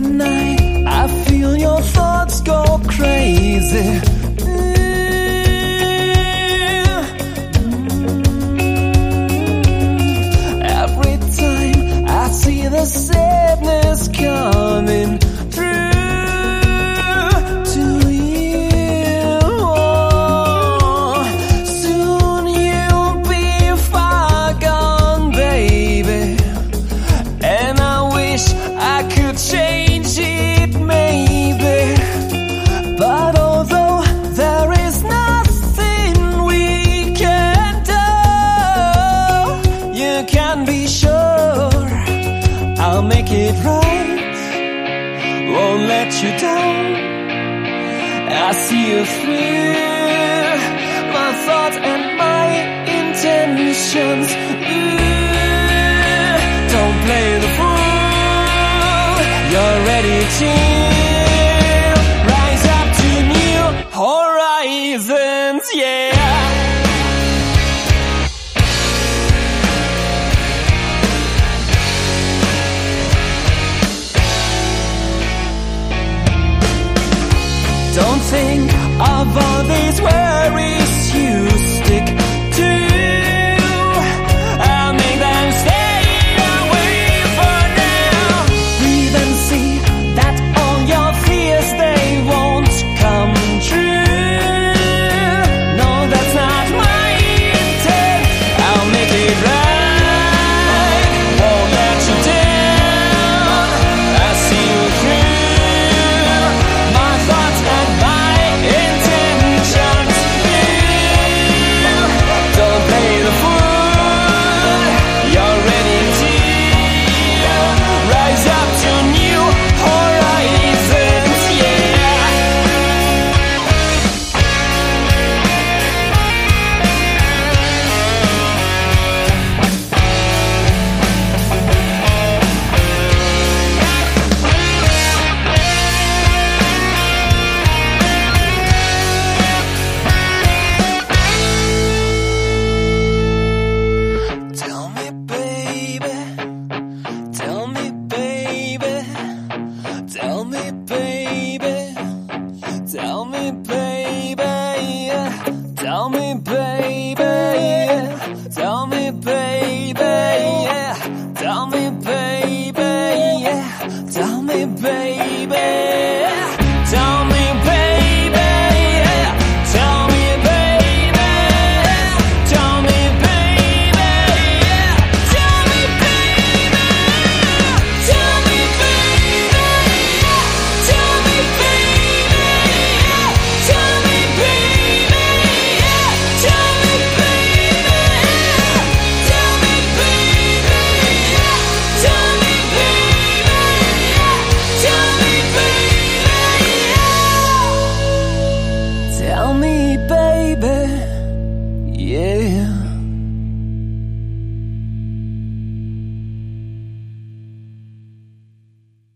at night. I feel your thoughts go crazy. Mm. Every time I see the sadness come. can be sure I'll make it right. Won't let you down. I see you through my thoughts and my intentions. Ooh, don't play the fool. You're ready to. sing of all these worries. Tell me, babe.